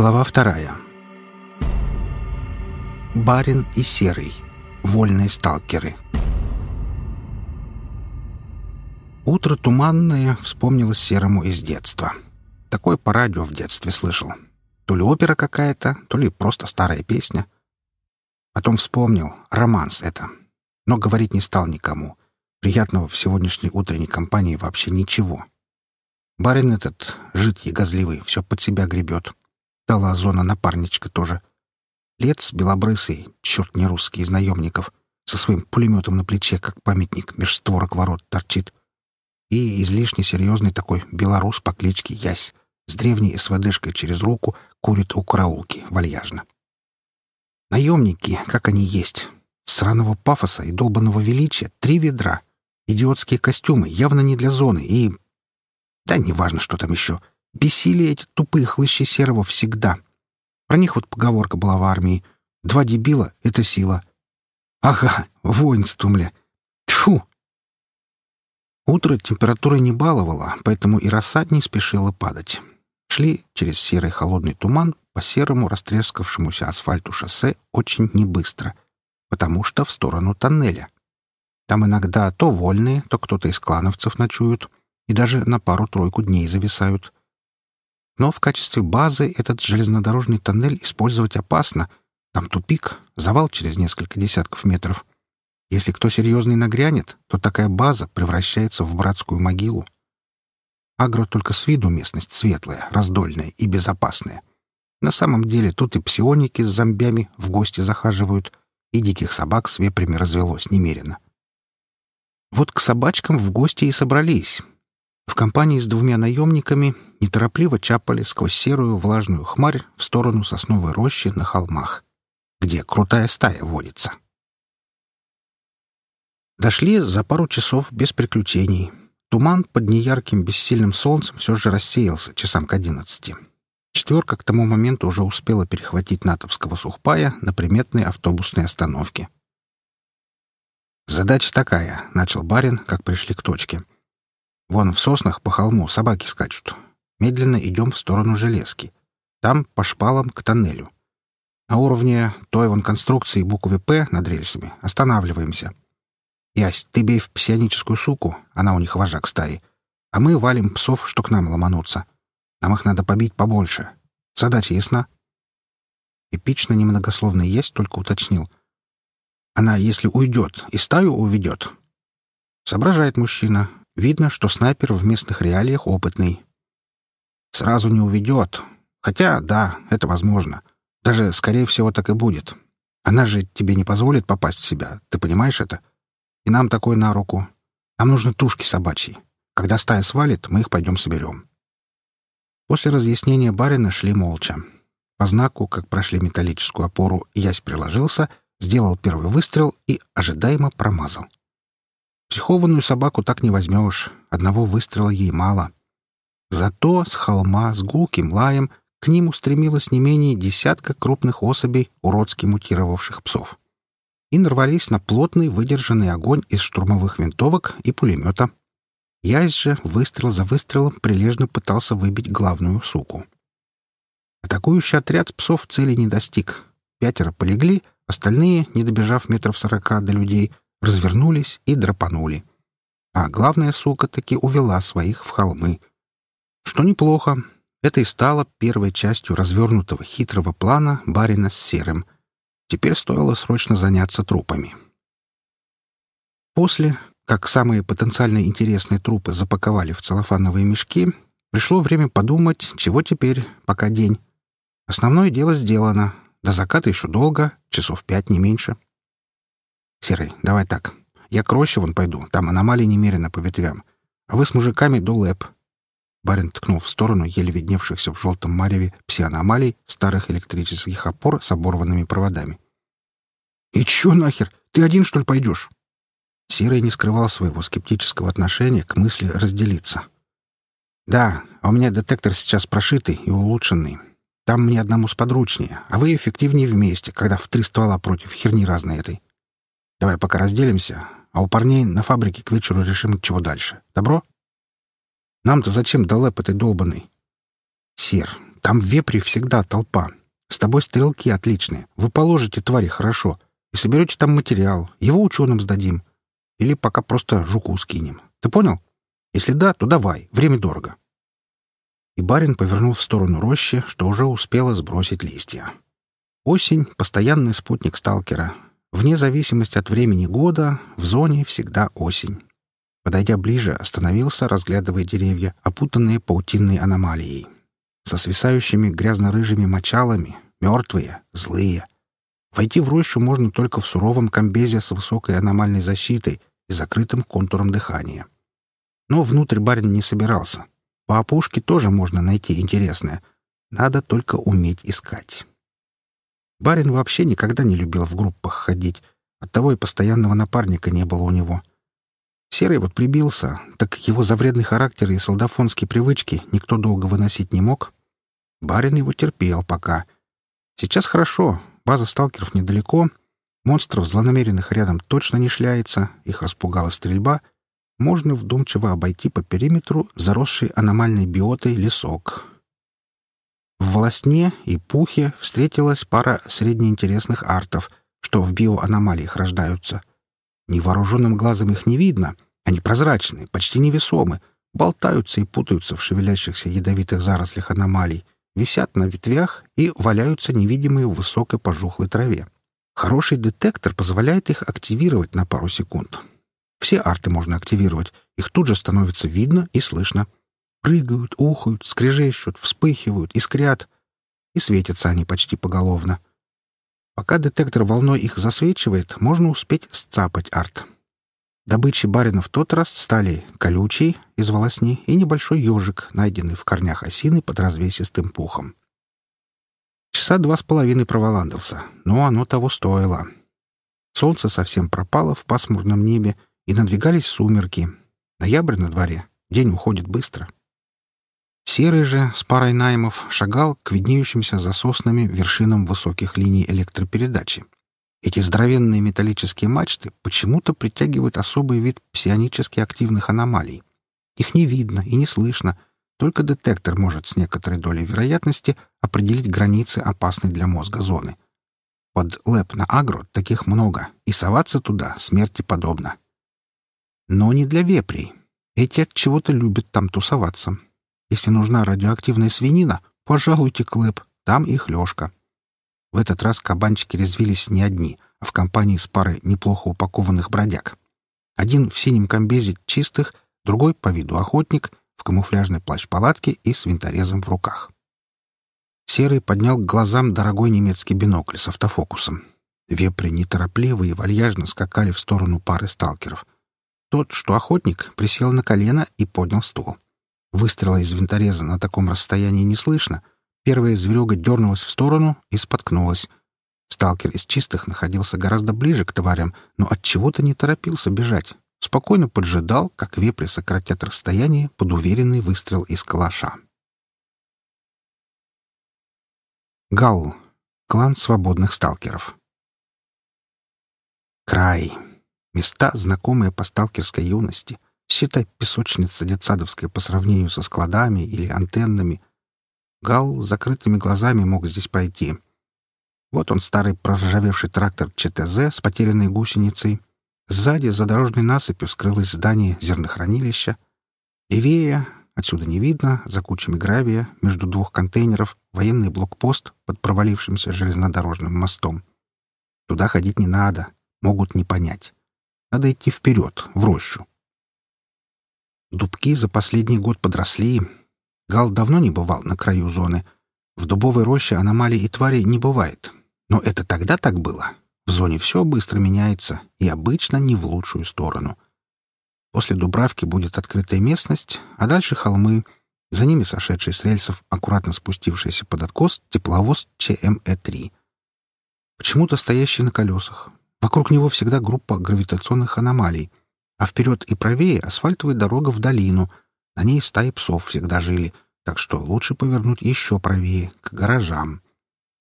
Глава вторая. Барин и Серый. Вольные сталкеры. Утро туманное вспомнилось Серому из детства. Такое по радио в детстве слышал. То ли опера какая-то, то ли просто старая песня. Потом вспомнил, романс это. Но говорить не стал никому. Приятного в сегодняшней утренней компании вообще ничего. Барин этот, жидкий, газливый, все под себя гребет. Дала зона напарничка тоже. Лец белобрысый, черт не русский, из наемников, со своим пулеметом на плече, как памятник, меж створок ворот торчит. И излишне серьезный такой белорус по кличке Ясь с древней СВДшкой через руку курит у караулки вальяжно. Наемники, как они есть. Сраного пафоса и долбанного величия — три ведра. Идиотские костюмы, явно не для зоны, и... Да неважно, что там еще. Бесили эти тупые хлыщи серого всегда. Про них вот поговорка была в армии. Два дебила — это сила. Ага, воинство, мля. Тьфу! Утро температура не баловала, поэтому и роса не спешила падать. Шли через серый холодный туман по серому растрескавшемуся асфальту шоссе очень небыстро, потому что в сторону тоннеля. Там иногда то вольные, то кто-то из клановцев ночуют и даже на пару-тройку дней зависают. Но в качестве базы этот железнодорожный тоннель использовать опасно. Там тупик, завал через несколько десятков метров. Если кто серьезный нагрянет, то такая база превращается в братскую могилу. Агро только с виду местность светлая, раздольная и безопасная. На самом деле тут и псионики с зомбями в гости захаживают, и диких собак с вепрями развелось немерено. Вот к собачкам в гости и собрались, в компании с двумя наемниками неторопливо чапали сквозь серую влажную хмарь в сторону сосновой рощи на холмах, где крутая стая водится. Дошли за пару часов без приключений. Туман под неярким бессильным солнцем все же рассеялся часам к одиннадцати. Четверка к тому моменту уже успела перехватить натовского сухпая на приметной автобусной остановке. «Задача такая», — начал барин, как пришли к точке — Вон в соснах по холму собаки скачут. Медленно идем в сторону железки. Там по шпалам к тоннелю. На уровне той вон конструкции буквы «П» над рельсами останавливаемся. Ясь, ты бей в псионическую суку, она у них вожак стаи. А мы валим псов, что к нам ломанутся. Нам их надо побить побольше. Задача ясна? Эпично немногословно есть, только уточнил. Она, если уйдет, и стаю уведет. Соображает мужчина, Видно, что снайпер в местных реалиях опытный. Сразу не уведет. Хотя, да, это возможно. Даже, скорее всего, так и будет. Она же тебе не позволит попасть в себя. Ты понимаешь это? И нам такой на руку. Нам нужны тушки собачьи. Когда стая свалит, мы их пойдем соберем. После разъяснения барина шли молча. По знаку, как прошли металлическую опору, ясь приложился, сделал первый выстрел и ожидаемо промазал. Психованную собаку так не возьмешь, одного выстрела ей мало. Зато с холма с гулким лаем к ним устремилось не менее десятка крупных особей уродски мутировавших псов. И нарвались на плотный выдержанный огонь из штурмовых винтовок и пулемета. Ясь же выстрел за выстрелом прилежно пытался выбить главную суку. Атакующий отряд псов цели не достиг. Пятеро полегли, остальные, не добежав метров сорока до людей, развернулись и драпанули. А главная сука таки увела своих в холмы. Что неплохо, это и стало первой частью развернутого хитрого плана барина с серым. Теперь стоило срочно заняться трупами. После, как самые потенциально интересные трупы запаковали в целлофановые мешки, пришло время подумать, чего теперь, пока день. Основное дело сделано. До заката еще долго, часов пять, не меньше. «Серый, давай так. Я к роще вон пойду, там аномалий немерено по ветвям. А вы с мужиками до лэп». Барин ткнул в сторону еле видневшихся в желтом мареве псианомалий старых электрических опор с оборванными проводами. «И чё нахер? Ты один, что ли, пойдешь?» Серый не скрывал своего скептического отношения к мысли разделиться. «Да, а у меня детектор сейчас прошитый и улучшенный. Там мне одному сподручнее, а вы эффективнее вместе, когда в три ствола против херни разной этой. Давай пока разделимся, а у парней на фабрике к вечеру решим, чего дальше. Добро? Нам-то зачем долэп этой долбанный? Сер, Там в вепре всегда толпа. С тобой стрелки отличные. Вы положите твари хорошо и соберете там материал. Его ученым сдадим. Или пока просто жуку скинем. Ты понял? Если да, то давай. Время дорого. И барин повернул в сторону рощи, что уже успела сбросить листья. Осень — постоянный спутник сталкера. Вне зависимости от времени года, в зоне всегда осень. Подойдя ближе, остановился, разглядывая деревья, опутанные паутинной аномалией. Со свисающими грязно-рыжими мочалами, мертвые, злые. Войти в рощу можно только в суровом комбезе с высокой аномальной защитой и закрытым контуром дыхания. Но внутрь барин не собирался. По опушке тоже можно найти интересное. Надо только уметь искать. Барин вообще никогда не любил в группах ходить, оттого и постоянного напарника не было у него. Серый вот прибился, так как его завредный характер и солдафонские привычки никто долго выносить не мог. Барин его терпел пока. Сейчас хорошо, база сталкеров недалеко, монстров злонамеренных рядом точно не шляется, их распугала стрельба. Можно вдумчиво обойти по периметру заросший аномальной биотой лесок, в Волосне и Пухе встретилась пара среднеинтересных артов, что в биоаномалиях рождаются. Невооруженным глазом их не видно, они прозрачные, почти невесомы, болтаются и путаются в шевелящихся ядовитых зарослях аномалий, висят на ветвях и валяются невидимые в высокой пожухлой траве. Хороший детектор позволяет их активировать на пару секунд. Все арты можно активировать, их тут же становится видно и слышно — Прыгают, ухают, скрежещут, вспыхивают, искрят. И светятся они почти поголовно. Пока детектор волной их засвечивает, можно успеть сцапать арт. Добычей барина в тот раз стали колючий из волосни и небольшой ежик, найденный в корнях осины под развесистым пухом. Часа два с половиной проволандился, но оно того стоило. Солнце совсем пропало в пасмурном небе, и надвигались сумерки. Ноябрь на дворе, день уходит быстро. — Серый же с парой наймов шагал к виднеющимся за соснами вершинам высоких линий электропередачи. Эти здоровенные металлические мачты почему-то притягивают особый вид псионически активных аномалий. Их не видно и не слышно, только детектор может с некоторой долей вероятности определить границы опасной для мозга зоны. Под лэп на агро таких много, и соваться туда смерти подобно. Но не для вепрей. Эти от чего-то любят там тусоваться. Если нужна радиоактивная свинина, пожалуйте Клэп, там их лёжка. В этот раз кабанчики резвились не одни, а в компании с парой неплохо упакованных бродяг. Один в синем комбезе чистых, другой по виду охотник, в камуфляжной плащ-палатке и с винторезом в руках. Серый поднял к глазам дорогой немецкий бинокль с автофокусом. Вепри неторопливо и вальяжно скакали в сторону пары сталкеров. Тот, что охотник, присел на колено и поднял стул. Выстрела из винтореза на таком расстоянии не слышно. Первая зверюга дернулась в сторону и споткнулась. Сталкер из чистых находился гораздо ближе к тварям, но от чего то не торопился бежать. Спокойно поджидал, как вепри сократят расстояние под уверенный выстрел из калаша. Галл. Клан свободных сталкеров. Край. Места, знакомые по сталкерской юности — Считай, песочница детсадовская по сравнению со складами или антеннами. Гал с закрытыми глазами мог здесь пройти. Вот он, старый проржавевший трактор ЧТЗ с потерянной гусеницей. Сзади, за дорожной насыпью, скрылось здание зернохранилища. Левее, отсюда не видно, за кучами гравия, между двух контейнеров, военный блокпост под провалившимся железнодорожным мостом. Туда ходить не надо, могут не понять. Надо идти вперед, в рощу. Дубки за последний год подросли. Гал давно не бывал на краю зоны. В дубовой роще аномалий и тварей не бывает. Но это тогда так было. В зоне все быстро меняется, и обычно не в лучшую сторону. После Дубравки будет открытая местность, а дальше холмы, за ними сошедший с рельсов, аккуратно спустившийся под откос тепловоз ЧМЭ-3. Почему-то стоящий на колесах. Вокруг него всегда группа гравитационных аномалий — а вперед и правее асфальтовая дорога в долину. На ней стаи псов всегда жили, так что лучше повернуть еще правее, к гаражам.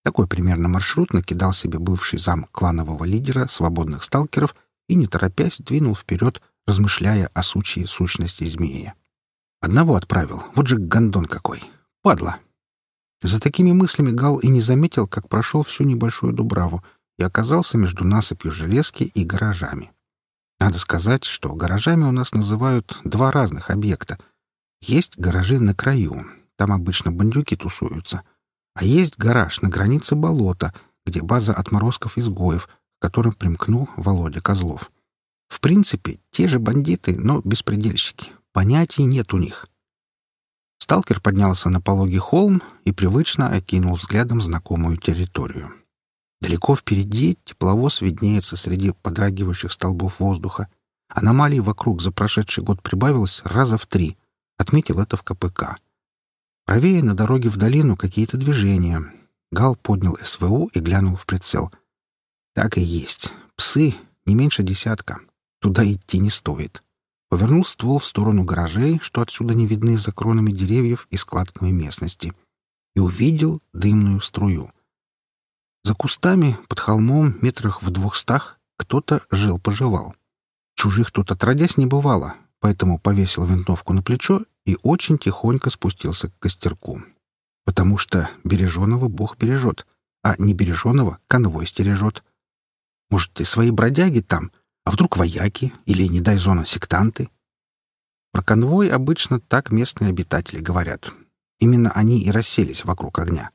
Такой примерно маршрут накидал себе бывший зам кланового лидера свободных сталкеров и, не торопясь, двинул вперед, размышляя о сучьей сущности змея. Одного отправил, вот же гондон какой. Падла. За такими мыслями Гал и не заметил, как прошел всю небольшую Дубраву и оказался между насыпью железки и гаражами. Надо сказать, что гаражами у нас называют два разных объекта. Есть гаражи на краю, там обычно бандюки тусуются, а есть гараж на границе болота, где база отморозков-изгоев, к которым примкнул Володя Козлов. В принципе, те же бандиты, но беспредельщики. Понятий нет у них. Сталкер поднялся на пологий холм и привычно окинул взглядом знакомую территорию. Далеко впереди тепловоз виднеется среди подрагивающих столбов воздуха. Аномалий вокруг за прошедший год прибавилось раза в три. Отметил это в КПК. Правее на дороге в долину какие-то движения. Гал поднял СВУ и глянул в прицел. Так и есть. Псы не меньше десятка. Туда идти не стоит. Повернул ствол в сторону гаражей, что отсюда не видны за кронами деревьев и складками местности, и увидел дымную струю. За кустами, под холмом, метрах в двухстах, кто-то жил-поживал. Чужих тут отродясь не бывало, поэтому повесил винтовку на плечо и очень тихонько спустился к костерку. Потому что береженого Бог бережет, а не береженого конвой стережет. Может, и свои бродяги там, а вдруг вояки или, не дай зона, сектанты? Про конвой обычно так местные обитатели говорят. Именно они и расселись вокруг огня.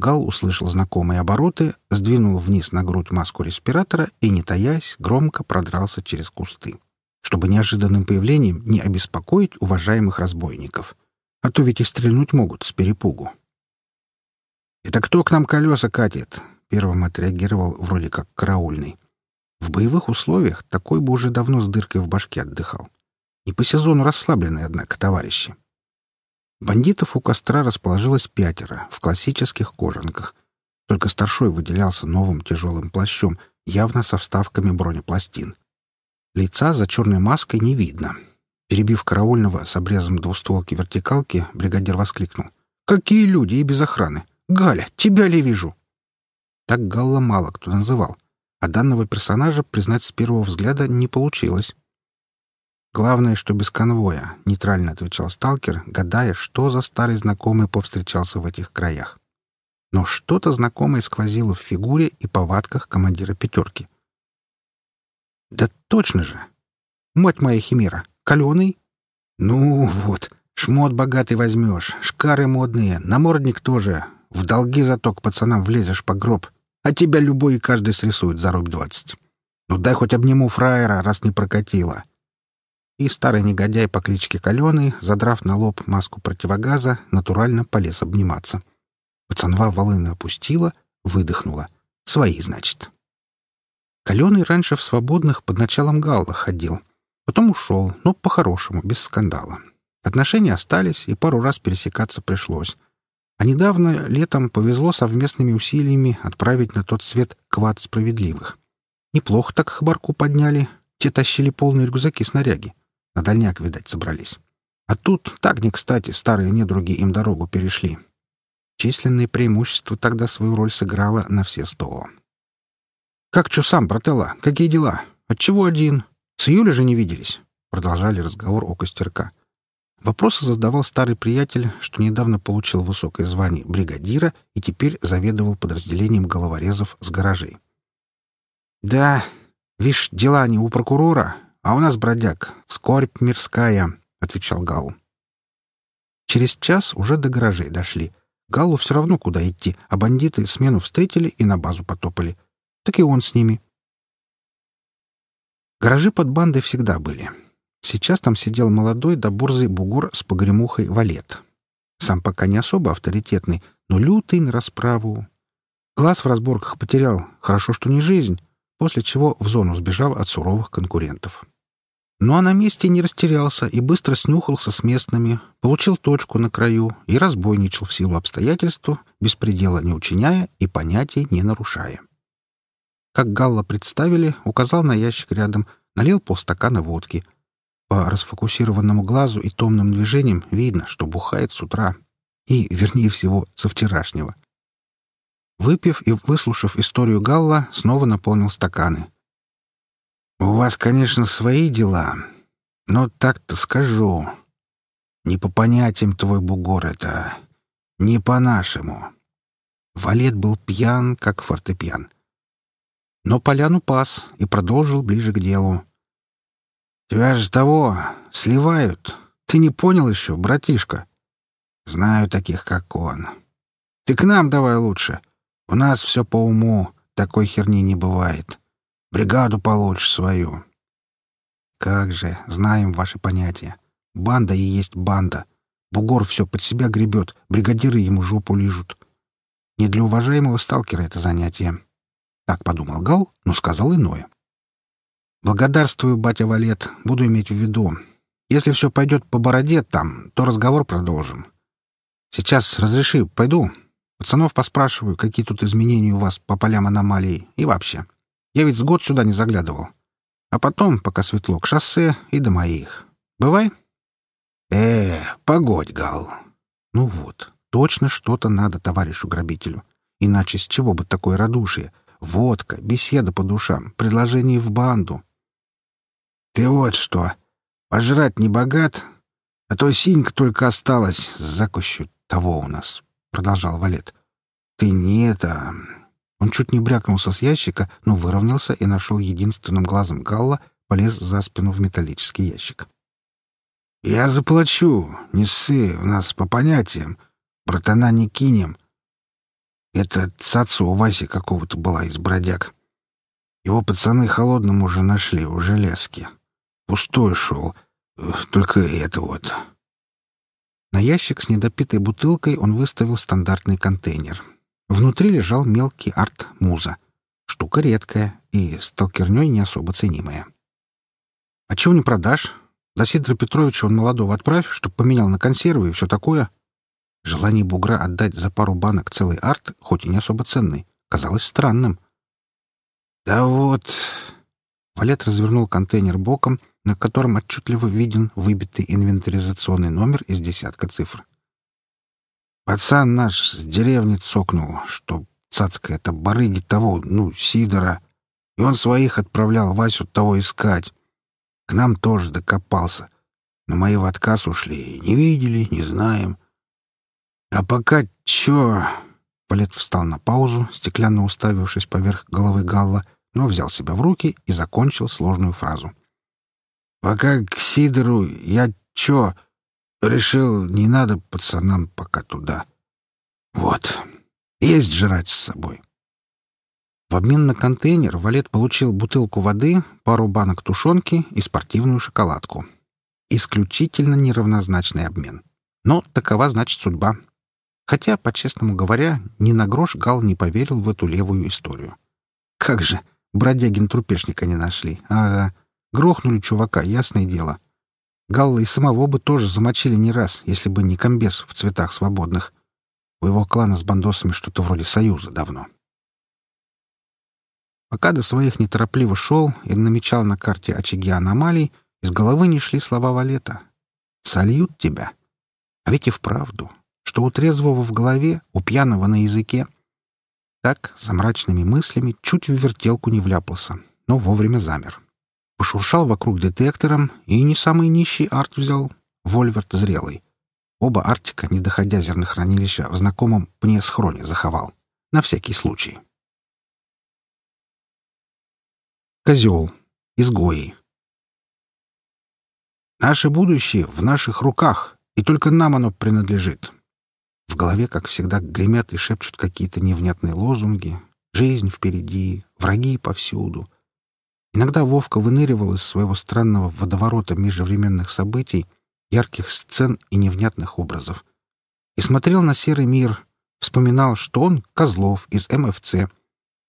Гал услышал знакомые обороты, сдвинул вниз на грудь маску респиратора и, не таясь, громко продрался через кусты, чтобы неожиданным появлением не обеспокоить уважаемых разбойников. А то ведь и стрельнуть могут с перепугу. «Это кто к нам колеса катит?» — первым отреагировал вроде как караульный. В боевых условиях такой бы уже давно с дыркой в башке отдыхал. Не по сезону расслабленные, однако, товарищи. Бандитов у костра расположилось пятеро в классических кожанках. Только старшой выделялся новым тяжелым плащом, явно со вставками бронепластин. Лица за черной маской не видно. Перебив караульного с обрезом двустволки вертикалки, бригадир воскликнул. «Какие люди и без охраны! Галя, тебя ли вижу?» Так Галла мало кто называл а данного персонажа признать с первого взгляда не получилось. «Главное, что без конвоя», — нейтрально отвечал сталкер, гадая, что за старый знакомый повстречался в этих краях. Но что-то знакомое сквозило в фигуре и повадках командира «пятерки». «Да точно же! Мать моя химера! Каленый?» «Ну вот, шмот богатый возьмешь, шкары модные, намордник тоже. В долги зато к пацанам влезешь по гроб. А тебя любой и каждый срисует за рубль двадцать. Ну дай хоть обниму фраера, раз не прокатило. И старый негодяй по кличке Каленый, задрав на лоб маску противогаза, натурально полез обниматься. Пацанва волыны опустила, выдохнула. Свои, значит. Каленый раньше в свободных под началом Галла ходил. Потом ушел, но по-хорошему, без скандала. Отношения остались, и пару раз пересекаться пришлось. А недавно, летом, повезло совместными усилиями отправить на тот свет квад справедливых. Неплохо так хабарку подняли. Те тащили полные рюкзаки снаряги. На дальняк, видать, собрались. А тут, так не кстати, старые недруги им дорогу перешли. Численное преимущество тогда свою роль сыграло на все сто. «Как чё сам, брателла? Какие дела? Отчего один? С июля же не виделись?» Продолжали разговор о костерка. Вопросы задавал старый приятель, что недавно получил высокое звание бригадира и теперь заведовал подразделением головорезов с гаражей. «Да, вишь, дела не у прокурора, а у нас бродяг. Скорбь мирская», — отвечал Гал. Через час уже до гаражей дошли. Галу все равно куда идти, а бандиты смену встретили и на базу потопали. Так и он с ними. Гаражи под бандой всегда были. Сейчас там сидел молодой да бурзый бугор с погремухой валет. Сам пока не особо авторитетный, но лютый на расправу. Глаз в разборках потерял, хорошо, что не жизнь, после чего в зону сбежал от суровых конкурентов. Ну а на месте не растерялся и быстро снюхался с местными, получил точку на краю и разбойничал в силу обстоятельств, беспредела не учиняя и понятий не нарушая. Как Галла представили, указал на ящик рядом, налил полстакана водки — по расфокусированному глазу и томным движениям видно, что бухает с утра. И, вернее всего, со вчерашнего. Выпив и выслушав историю Галла, снова наполнил стаканы. «У вас, конечно, свои дела, но так-то скажу. Не по понятиям твой бугор это. Не по-нашему. Валет был пьян, как фортепиан. Но поляну пас и продолжил ближе к делу. «Тебя же того сливают. Ты не понял еще, братишка?» «Знаю таких, как он. Ты к нам давай лучше. У нас все по уму, такой херни не бывает. Бригаду получишь свою». «Как же, знаем ваши понятия. Банда и есть банда. Бугор все под себя гребет, бригадиры ему жопу лижут. Не для уважаемого сталкера это занятие. Так подумал Гал, но сказал иное. «Благодарствую, батя Валет, буду иметь в виду. Если все пойдет по бороде там, то разговор продолжим. Сейчас разреши, пойду. Пацанов поспрашиваю, какие тут изменения у вас по полям аномалий и вообще. Я ведь с год сюда не заглядывал. А потом, пока светло, к шоссе и до моих. Бывай?» «Э, погодь, Гал. Ну вот, точно что-то надо товарищу-грабителю. Иначе с чего бы такое радушие? Водка, беседа по душам, предложение в банду. Ты вот что, пожрать не богат, а то синька только осталась с закусью того у нас, — продолжал Валет. Ты не это... Он чуть не брякнулся с ящика, но выровнялся и нашел единственным глазом Галла, полез за спину в металлический ящик. «Я заплачу, не ссы, у нас по понятиям. Братана не кинем. Это цацу у Васи какого-то была из бродяг. Его пацаны холодным уже нашли, у железки. Пустой шел, только это вот». На ящик с недопитой бутылкой он выставил стандартный контейнер. Внутри лежал мелкий арт-муза. Штука редкая и сталкерней не особо ценимая. «А чего не продашь?» До Сидора Петровича он молодого отправь, чтоб поменял на консервы и все такое. Желание бугра отдать за пару банок целый арт, хоть и не особо ценный, казалось странным. «Да вот...» Валет развернул контейнер боком, на котором отчетливо виден выбитый инвентаризационный номер из десятка цифр. «Пацан наш с деревни цокнул, что цацка это барыги того, ну, Сидора, и он своих отправлял Васю того искать. К нам тоже докопался. Но мои в отказ ушли. Не видели, не знаем. А пока чё...» Палет встал на паузу, стеклянно уставившись поверх головы Галла, но взял себя в руки и закончил сложную фразу. «Пока к Сидору я чё...» Решил, не надо пацанам пока туда. Вот. Есть жрать с собой. В обмен на контейнер Валет получил бутылку воды, пару банок тушенки и спортивную шоколадку. Исключительно неравнозначный обмен. Но такова, значит, судьба. Хотя, по-честному говоря, ни на грош Гал не поверил в эту левую историю. Как же, бродягин трупешника не нашли. Ага, грохнули чувака, ясное дело. Галла и самого бы тоже замочили не раз, если бы не комбез в цветах свободных. У его клана с бандосами что-то вроде союза давно. Пока до своих неторопливо шел и намечал на карте очаги аномалий, из головы не шли слова Валета. «Сольют тебя». А ведь и вправду, что у трезвого в голове, у пьяного на языке. Так, за мрачными мыслями, чуть в вертелку не вляпался, но вовремя замер. Пошуршал вокруг детектором и не самый нищий арт взял, вольверт зрелый. Оба артика, не доходя зернохранилища, в знакомом пне-схроне заховал. На всякий случай. Козел. Изгои. Наше будущее в наших руках, и только нам оно принадлежит. В голове, как всегда, гремят и шепчут какие-то невнятные лозунги. Жизнь впереди, враги повсюду. Иногда Вовка выныривал из своего странного водоворота межвременных событий, ярких сцен и невнятных образов. И смотрел на серый мир, вспоминал, что он Козлов из МФЦ,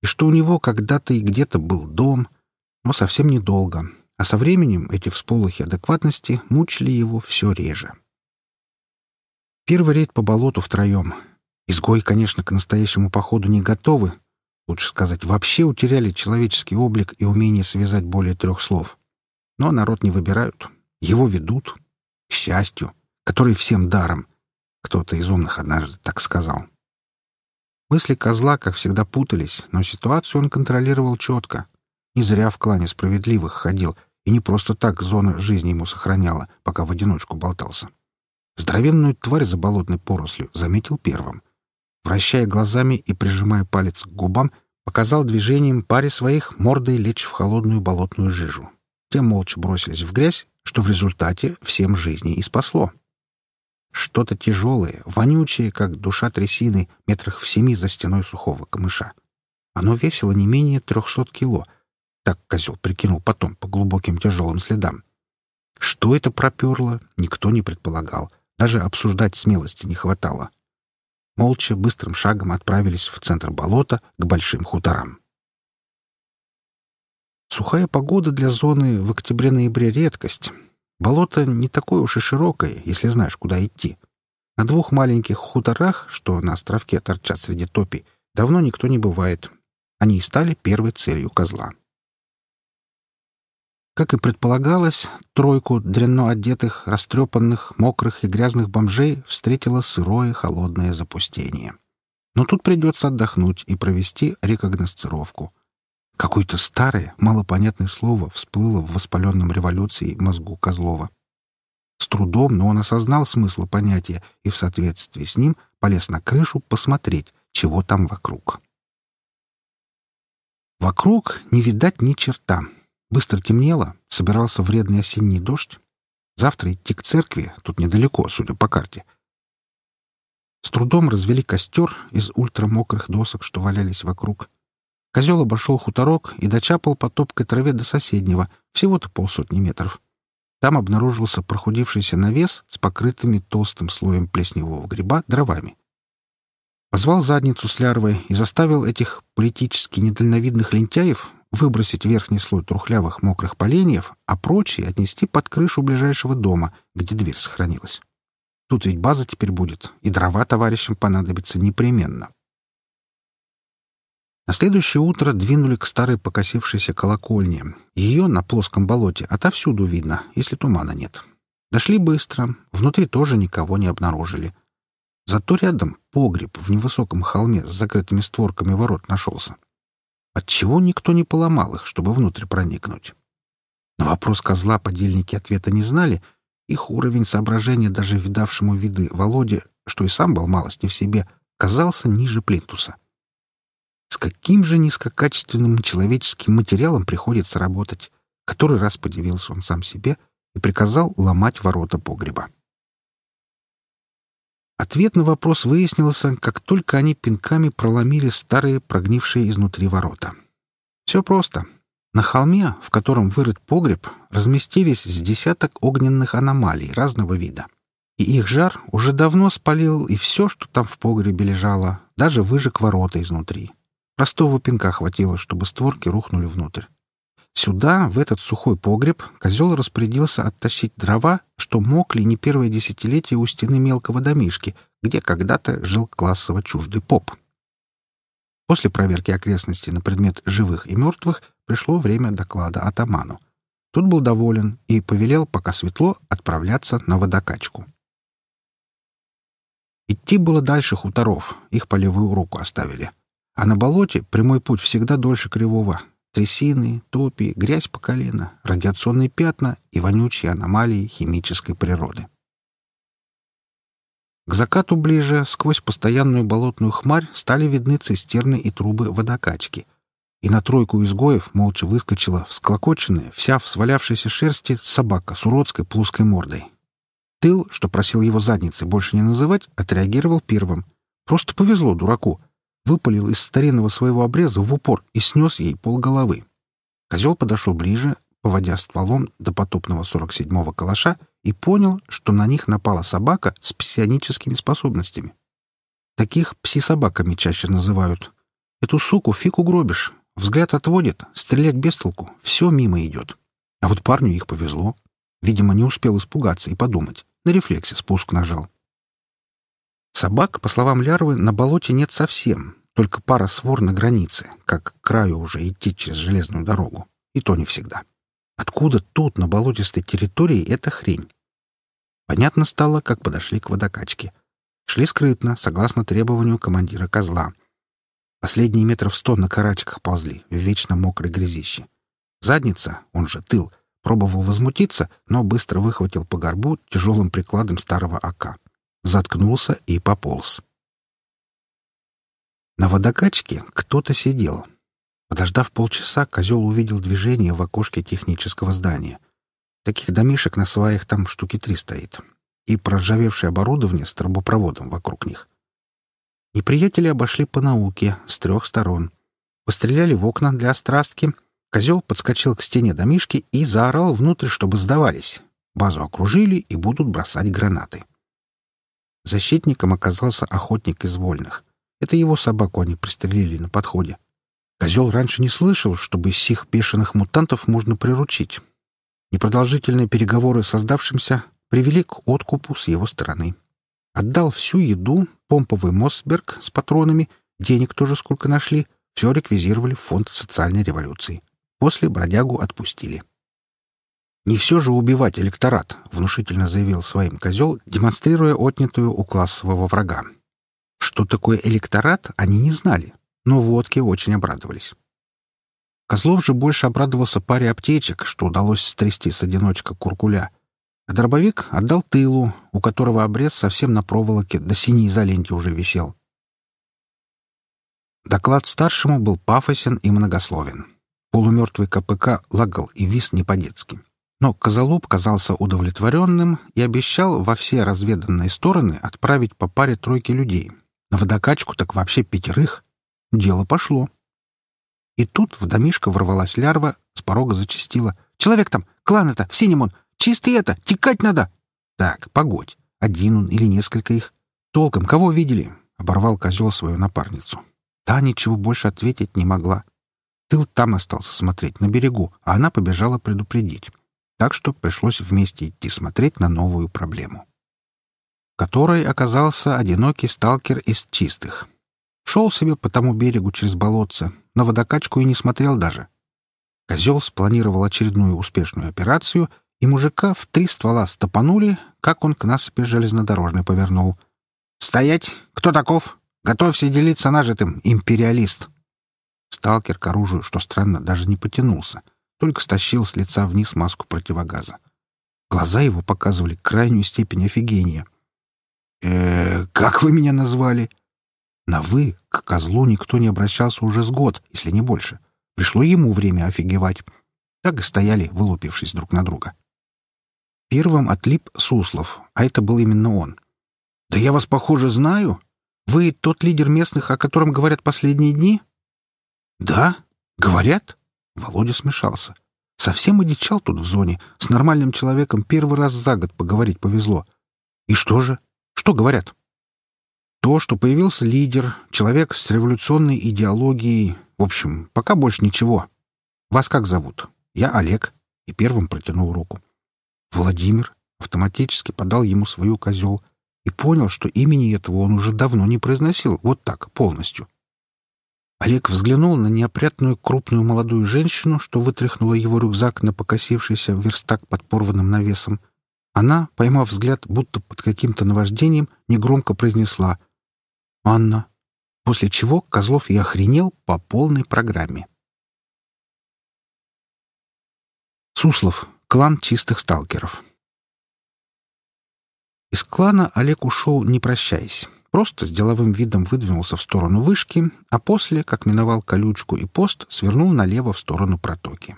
и что у него когда-то и где-то был дом — но совсем недолго, а со временем эти всполохи адекватности мучили его все реже. Первый рейд по болоту втроем. Изгои, конечно, к настоящему походу не готовы. Лучше сказать, вообще утеряли человеческий облик и умение связать более трех слов. Но народ не выбирают. Его ведут. К счастью, который всем даром. Кто-то из умных однажды так сказал. Мысли козла, как всегда, путались, но ситуацию он контролировал четко. Не зря в клане справедливых ходил, и не просто так зона жизни ему сохраняла, пока в одиночку болтался. Здоровенную тварь за болотной порослью заметил первым. Вращая глазами и прижимая палец к губам, показал движением паре своих мордой лечь в холодную болотную жижу. Те молча бросились в грязь, что в результате всем жизни и спасло. Что-то тяжелое, вонючее, как душа трясины, метрах в семи за стеной сухого камыша. Оно весило не менее трехсот кило. Так козел прикинул потом по глубоким тяжелым следам. Что это проперло, никто не предполагал. Даже обсуждать смелости не хватало. Молча, быстрым шагом отправились в центр болота к большим хуторам. Сухая погода для зоны в октябре-ноябре — редкость. Болото не такое уж и широкое, если знаешь, куда идти. На двух маленьких хуторах, что на островке торчат среди топи, давно никто не бывает. Они и стали первой целью козла. Как и предполагалось, тройку дрянно одетых, растрепанных, мокрых и грязных бомжей встретило сырое холодное запустение. Но тут придется отдохнуть и провести рекогносцировку. Какое-то старое, малопонятное слово всплыло в воспаленном революции мозгу Козлова. С трудом, но он осознал смысл понятия и в соответствии с ним полез на крышу посмотреть, чего там вокруг. Вокруг не видать ни черта — Быстро темнело, собирался вредный осенний дождь. Завтра идти к церкви, тут недалеко, судя по карте. С трудом развели костер из ультрамокрых досок, что валялись вокруг. Козел обошел хуторок и дочапал по топкой траве до соседнего, всего-то полсотни метров. Там обнаружился прохудившийся навес с покрытыми толстым слоем плесневого гриба дровами. Позвал задницу с лярвой и заставил этих политически недальновидных лентяев выбросить верхний слой трухлявых мокрых поленьев, а прочие отнести под крышу ближайшего дома, где дверь сохранилась. Тут ведь база теперь будет, и дрова товарищам понадобятся непременно. На следующее утро двинули к старой покосившейся колокольне. Ее на плоском болоте отовсюду видно, если тумана нет. Дошли быстро, внутри тоже никого не обнаружили. Зато рядом погреб в невысоком холме с закрытыми створками ворот нашелся. Отчего никто не поломал их, чтобы внутрь проникнуть? На вопрос козла подельники ответа не знали. Их уровень соображения даже видавшему виды Володе, что и сам был малость не в себе, казался ниже плинтуса. С каким же низкокачественным человеческим материалом приходится работать? Который раз подивился он сам себе и приказал ломать ворота погреба. Ответ на вопрос выяснился, как только они пинками проломили старые, прогнившие изнутри ворота. Все просто. На холме, в котором вырыт погреб, разместились с десяток огненных аномалий разного вида. И их жар уже давно спалил и все, что там в погребе лежало, даже выжег ворота изнутри. Простого пинка хватило, чтобы створки рухнули внутрь. Сюда, в этот сухой погреб, козел распорядился оттащить дрова, что мокли не первое десятилетие у стены мелкого домишки, где когда-то жил классово чуждый поп. После проверки окрестностей на предмет живых и мертвых пришло время доклада атаману. Тут был доволен и повелел, пока светло, отправляться на водокачку. Идти было дальше хуторов, их по левую руку оставили. А на болоте прямой путь всегда дольше кривого, Трясины, топи, грязь по колено, радиационные пятна и вонючие аномалии химической природы. К закату ближе, сквозь постоянную болотную хмарь, стали видны цистерны и трубы водокачки. И на тройку изгоев молча выскочила всклокоченная, вся в свалявшейся шерсти, собака с уродской плоской мордой. Тыл, что просил его задницей больше не называть, отреагировал первым. Просто повезло дураку — выпалил из старинного своего обреза в упор и снес ей полголовы. Козел подошел ближе, поводя стволом до потопного 47-го калаша, и понял, что на них напала собака с псионическими способностями. Таких пси-собаками чаще называют. Эту суку фиг угробишь. Взгляд отводит, стрелять без толку, все мимо идет. А вот парню их повезло. Видимо, не успел испугаться и подумать. На рефлексе спуск нажал. Собак, по словам Лярвы, на болоте нет совсем, только пара свор на границе, как к краю уже идти через железную дорогу. И то не всегда. Откуда тут, на болотистой территории, эта хрень? Понятно стало, как подошли к водокачке. Шли скрытно, согласно требованию командира козла. Последние метров сто на карачках ползли, в вечно мокрой грязище. Задница, он же тыл, пробовал возмутиться, но быстро выхватил по горбу тяжелым прикладом старого ока. Заткнулся и пополз. На водокачке кто-то сидел. Подождав полчаса, козел увидел движение в окошке технического здания. Таких домишек на сваях там штуки три стоит. И проржавевшее оборудование с трубопроводом вокруг них. Неприятели обошли по науке с трех сторон. Постреляли в окна для острастки. Козел подскочил к стене домишки и заорал внутрь, чтобы сдавались. Базу окружили и будут бросать гранаты. Защитником оказался охотник из вольных. Это его собаку они пристрелили на подходе. Козел раньше не слышал, чтобы из сих бешеных мутантов можно приручить. Непродолжительные переговоры с создавшимся привели к откупу с его стороны. Отдал всю еду, помповый Мосберг с патронами, денег тоже сколько нашли, все реквизировали в фонд социальной революции. После бродягу отпустили. «Не все же убивать электорат», — внушительно заявил своим козел, демонстрируя отнятую у классового врага. Что такое электорат, они не знали, но водки очень обрадовались. Козлов же больше обрадовался паре аптечек, что удалось стрясти с одиночка куркуля. А дробовик отдал тылу, у которого обрез совсем на проволоке до синей изоленте уже висел. Доклад старшему был пафосен и многословен. Полумертвый КПК лагал и вис не по-детски. Но Козолоб казался удовлетворенным и обещал во все разведанные стороны отправить по паре тройки людей. На водокачку так вообще пятерых. Дело пошло. И тут в домишко ворвалась лярва, с порога зачастила. «Человек там! Клан это! В синем он! Чистый это! Текать надо!» «Так, погодь. Один он или несколько их? Толком кого видели?» — оборвал козел свою напарницу. Та ничего больше ответить не могла. Тыл там остался смотреть, на берегу, а она побежала предупредить так что пришлось вместе идти смотреть на новую проблему. Которой оказался одинокий сталкер из чистых. Шел себе по тому берегу через болотце, на водокачку и не смотрел даже. Козел спланировал очередную успешную операцию, и мужика в три ствола стопанули, как он к насыпи железнодорожной повернул. «Стоять! Кто таков? Готовься делиться нажитым, империалист!» Сталкер к оружию, что странно, даже не потянулся — только стащил с лица вниз маску противогаза. Глаза его показывали крайнюю степень офигения. э как вы меня назвали?» На «вы» к козлу никто не обращался уже с год, если не больше. Пришло ему время офигевать. Так и стояли, вылупившись друг на друга. Первым отлип Суслов, а это был именно он. «Да я вас, похоже, знаю. Вы тот лидер местных, о котором говорят последние дни?» «Да? Говорят?» Володя смешался. Совсем одичал тут в зоне. С нормальным человеком первый раз за год поговорить повезло. И что же? Что говорят? То, что появился лидер, человек с революционной идеологией. В общем, пока больше ничего. Вас как зовут? Я Олег. И первым протянул руку. Владимир автоматически подал ему свою козел и понял, что имени этого он уже давно не произносил вот так, полностью. Олег взглянул на неопрятную крупную молодую женщину, что вытряхнула его рюкзак на покосившийся верстак под порванным навесом. Она, поймав взгляд, будто под каким-то наваждением, негромко произнесла «Анна», после чего Козлов и охренел по полной программе. Суслов. Клан чистых сталкеров. Из клана Олег ушел, не прощаясь. Просто с деловым видом выдвинулся в сторону вышки, а после, как миновал колючку и пост, свернул налево в сторону протоки.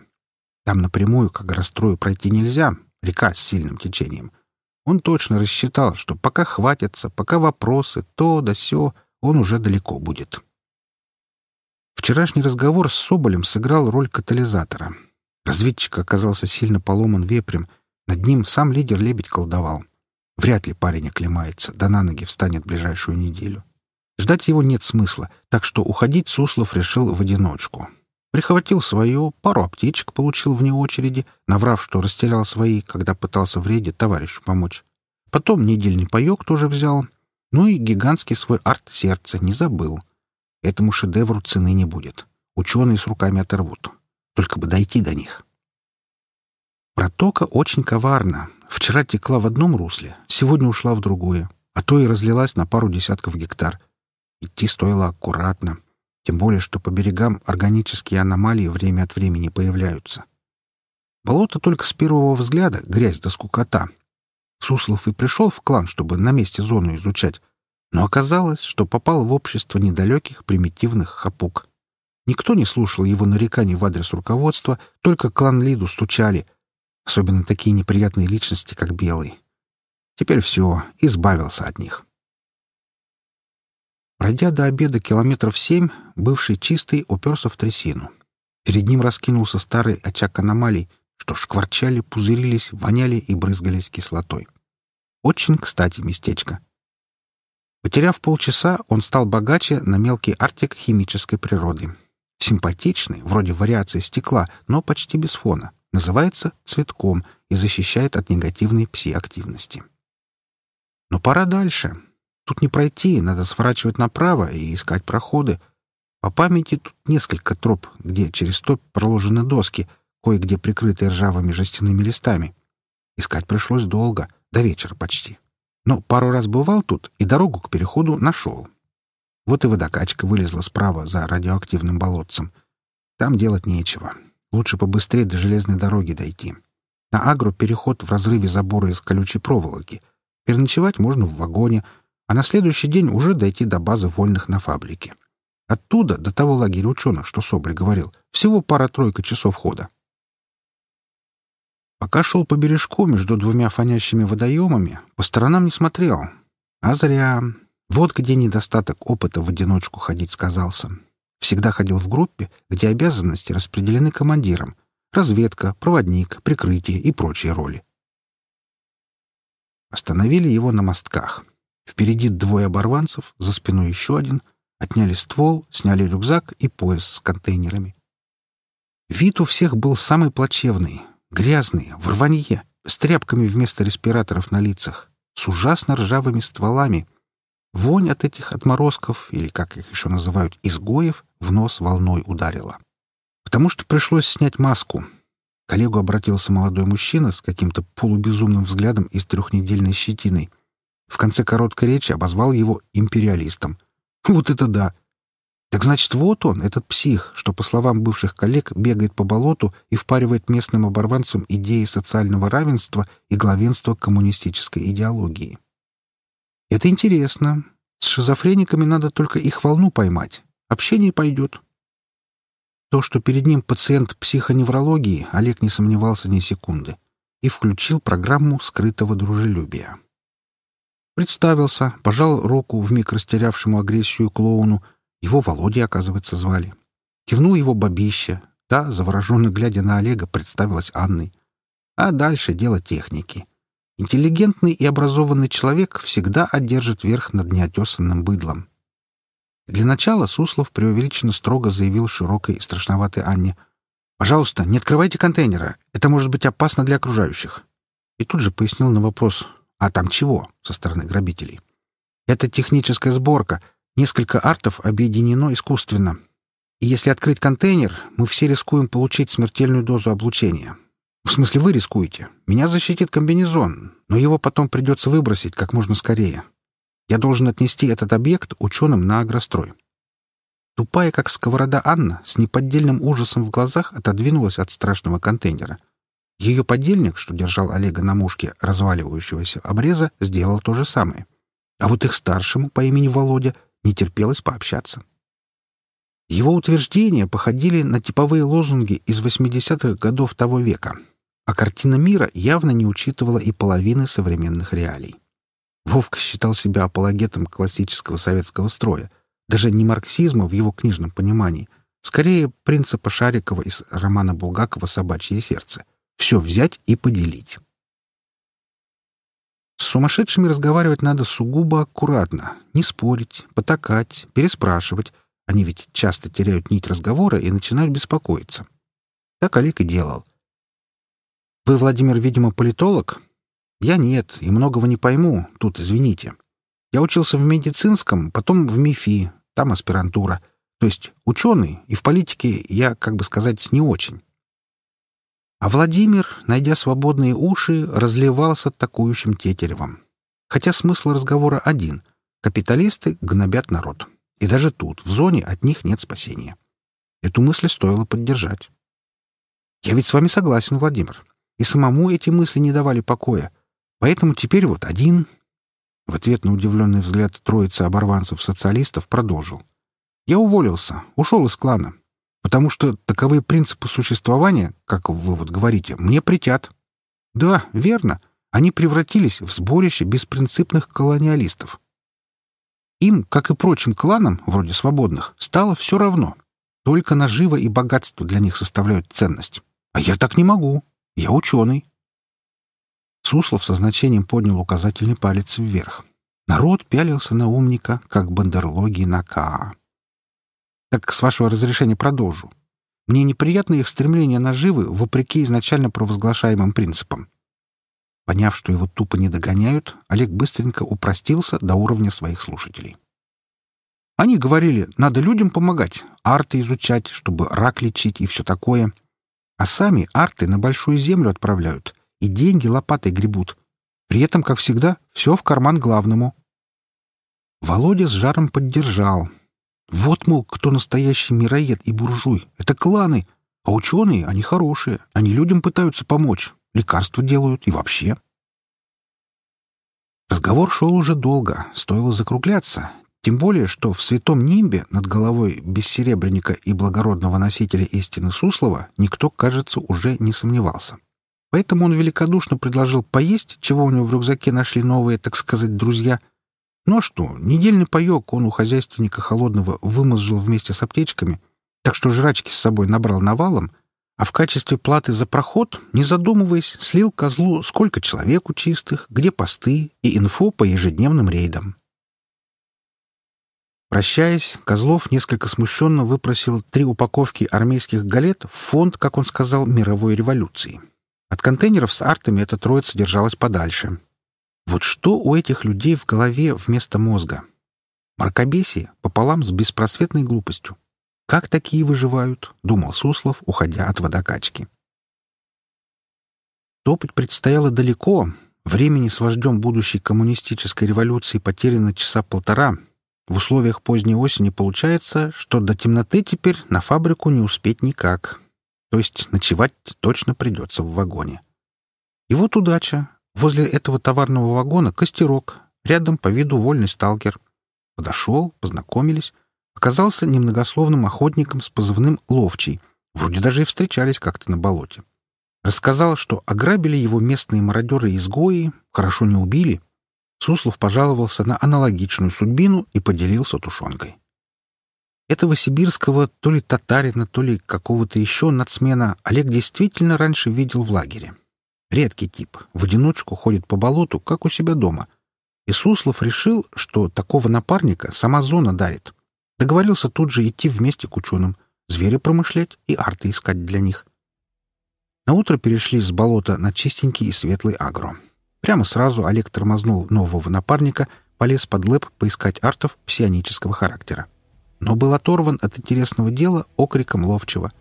Там напрямую, как расстрою, пройти нельзя, река с сильным течением. Он точно рассчитал, что пока хватится, пока вопросы, то да сё, он уже далеко будет. Вчерашний разговор с Соболем сыграл роль катализатора. Разведчик оказался сильно поломан вепрем, над ним сам лидер лебедь колдовал. Вряд ли парень оклемается, да на ноги встанет ближайшую неделю. Ждать его нет смысла, так что уходить Суслов решил в одиночку. Прихватил свое, пару аптечек получил вне очереди, наврав, что растерял свои, когда пытался в рейде товарищу помочь. Потом недельный паек тоже взял. Ну и гигантский свой арт-сердце не забыл. Этому шедевру цены не будет. Ученые с руками оторвут. Только бы дойти до них. Протока очень коварна. Вчера текла в одном русле, сегодня ушла в другое, а то и разлилась на пару десятков гектар. Идти стоило аккуратно, тем более, что по берегам органические аномалии время от времени появляются. Болото только с первого взгляда грязь да скукота. Суслов и пришел в клан, чтобы на месте зону изучать, но оказалось, что попал в общество недалеких примитивных хапук. Никто не слушал его нареканий в адрес руководства, только клан Лиду стучали, особенно такие неприятные личности, как Белый. Теперь все, избавился от них. Пройдя до обеда километров семь, бывший чистый уперся в трясину. Перед ним раскинулся старый очаг аномалий, что шкварчали, пузырились, воняли и брызгались кислотой. Очень кстати местечко. Потеряв полчаса, он стал богаче на мелкий артик химической природы. Симпатичный, вроде вариации стекла, но почти без фона. Называется цветком и защищает от негативной пси-активности. Но пора дальше. Тут не пройти, надо сворачивать направо и искать проходы. По памяти тут несколько троп, где через топ проложены доски, кое-где прикрытые ржавыми жестяными листами. Искать пришлось долго, до вечера почти. Но пару раз бывал тут и дорогу к переходу нашел. Вот и водокачка вылезла справа за радиоактивным болотцем. Там делать нечего. Лучше побыстрее до железной дороги дойти. На агро переход в разрыве забора из колючей проволоки. Переночевать можно в вагоне, а на следующий день уже дойти до базы вольных на фабрике. Оттуда до того лагеря ученых, что Соболь говорил, всего пара-тройка часов хода. Пока шел по бережку между двумя фонящими водоемами, по сторонам не смотрел. А зря. Вот где недостаток опыта в одиночку ходить сказался. Всегда ходил в группе, где обязанности распределены командиром. Разведка, проводник, прикрытие и прочие роли. Остановили его на мостках. Впереди двое оборванцев, за спиной еще один. Отняли ствол, сняли рюкзак и пояс с контейнерами. Вид у всех был самый плачевный — Грязные, в рванье, с тряпками вместо респираторов на лицах, с ужасно ржавыми стволами. Вонь от этих отморозков, или, как их еще называют, изгоев, в нос волной ударила. Потому что пришлось снять маску. Коллегу обратился молодой мужчина с каким-то полубезумным взглядом и трехнедельной щетиной. В конце короткой речи обозвал его империалистом. Вот это да! Так значит, вот он, этот псих, что, по словам бывших коллег, бегает по болоту и впаривает местным оборванцам идеи социального равенства и главенства коммунистической идеологии. Это интересно. С шизофрениками надо только их волну поймать. Общение пойдет. То, что перед ним пациент психоневрологии, Олег не сомневался ни секунды и включил программу скрытого дружелюбия. Представился, пожал руку вмиг растерявшему агрессию клоуну его Володя, оказывается, звали. Кивнул его бабища. Та, завороженно глядя на Олега, представилась Анной. А дальше дело техники. Интеллигентный и образованный человек всегда одержит верх над неотесанным быдлом. Для начала Суслов преувеличенно строго заявил широкой и страшноватой Анне. «Пожалуйста, не открывайте контейнера. Это может быть опасно для окружающих». И тут же пояснил на вопрос «А там чего?» со стороны грабителей. «Это техническая сборка. Несколько артов объединено искусственно. И если открыть контейнер, мы все рискуем получить смертельную дозу облучения. В смысле, вы рискуете. Меня защитит комбинезон, но его потом придется выбросить как можно скорее. Я должен отнести этот объект ученым на агрострой. Тупая, как сковорода Анна, с неподдельным ужасом в глазах отодвинулась от страшного контейнера. Ее подельник, что держал Олега на мушке разваливающегося обреза, сделал то же самое. А вот их старшему по имени Володя не терпелось пообщаться. Его утверждения походили на типовые лозунги из 80-х годов того века, а картина мира явно не учитывала и половины современных реалий. Вовка считал себя апологетом классического советского строя, даже не марксизма в его книжном понимании, скорее принципа Шарикова из романа Булгакова «Собачье сердце» — все взять и поделить. С сумасшедшими разговаривать надо сугубо аккуратно, не спорить, потакать, переспрашивать. Они ведь часто теряют нить разговора и начинают беспокоиться. Так Олег и делал. «Вы, Владимир, видимо, политолог?» «Я нет, и многого не пойму, тут извините. Я учился в медицинском, потом в МИФИ, там аспирантура. То есть ученый, и в политике я, как бы сказать, не очень. А Владимир, найдя свободные уши, разливался атакующим тетеревом. Хотя смысл разговора один — капиталисты гнобят народ. И даже тут, в зоне, от них нет спасения. Эту мысль стоило поддержать. Я ведь с вами согласен, Владимир. И самому эти мысли не давали покоя. Поэтому теперь вот один...» В ответ на удивленный взгляд троицы оборванцев-социалистов продолжил. «Я уволился, ушел из клана, потому что таковые принципы существования, как вы вот говорите, мне притят. Да, верно, они превратились в сборище беспринципных колониалистов. Им, как и прочим кланам, вроде свободных, стало все равно. Только наживо и богатство для них составляют ценность. А я так не могу. Я ученый. Суслов со значением поднял указательный палец вверх. Народ пялился на умника, как бандерлоги на Каа. Так, с вашего разрешения, продолжу. Мне неприятно их стремление наживы вопреки изначально провозглашаемым принципам. Поняв, что его тупо не догоняют, Олег быстренько упростился до уровня своих слушателей. Они говорили, надо людям помогать, арты изучать, чтобы рак лечить и все такое. А сами арты на большую землю отправляют и деньги лопатой гребут. При этом, как всегда, все в карман главному. Володя с жаром поддержал. Вот, мол, кто настоящий мироед и буржуй. Это кланы. А ученые, они хорошие. Они людям пытаются помочь лекарства делают и вообще. Разговор шел уже долго, стоило закругляться, тем более, что в святом нимбе над головой бессеребренника и благородного носителя истины Суслова никто, кажется, уже не сомневался. Поэтому он великодушно предложил поесть, чего у него в рюкзаке нашли новые, так сказать, друзья. Ну а что, недельный паек он у хозяйственника холодного вымазжил вместе с аптечками, так что жрачки с собой набрал навалом — а в качестве платы за проход, не задумываясь, слил козлу сколько человеку чистых, где посты и инфу по ежедневным рейдам. Прощаясь, Козлов несколько смущенно выпросил три упаковки армейских галет в фонд, как он сказал, мировой революции. От контейнеров с артами эта троица держалась подальше. Вот что у этих людей в голове вместо мозга? Мракобесие пополам с беспросветной глупостью. Как такие выживают? — думал Суслов, уходя от водокачки. Топать предстояло далеко. Времени с вождем будущей коммунистической революции потеряно часа полтора. В условиях поздней осени получается, что до темноты теперь на фабрику не успеть никак. То есть ночевать точно придется в вагоне. И вот удача. Возле этого товарного вагона костерок. Рядом по виду вольный сталкер. Подошел, познакомились оказался немногословным охотником с позывным «Ловчий». Вроде даже и встречались как-то на болоте. Рассказал, что ограбили его местные мародеры-изгои, хорошо не убили. Суслов пожаловался на аналогичную судьбину и поделился тушенкой. Этого сибирского то ли татарина, то ли какого-то еще нацмена Олег действительно раньше видел в лагере. Редкий тип, в одиночку ходит по болоту, как у себя дома. И Суслов решил, что такого напарника сама зона дарит. Договорился тут же идти вместе к ученым, зверя промышлять и арты искать для них. На утро перешли с болота на чистенький и светлый агро. Прямо сразу Олег тормознул нового напарника, полез под лэп поискать артов псионического характера. Но был оторван от интересного дела окриком ловчего.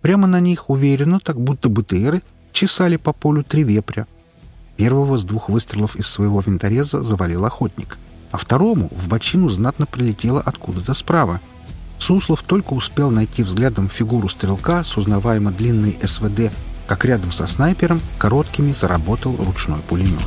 Прямо на них, уверенно, так будто БТРы, чесали по полю три вепря. Первого с двух выстрелов из своего винтореза завалил охотник — а второму в бочину знатно прилетело откуда-то справа. Суслов только успел найти взглядом фигуру стрелка с узнаваемо длинной СВД, как рядом со снайпером короткими заработал ручной пулемет.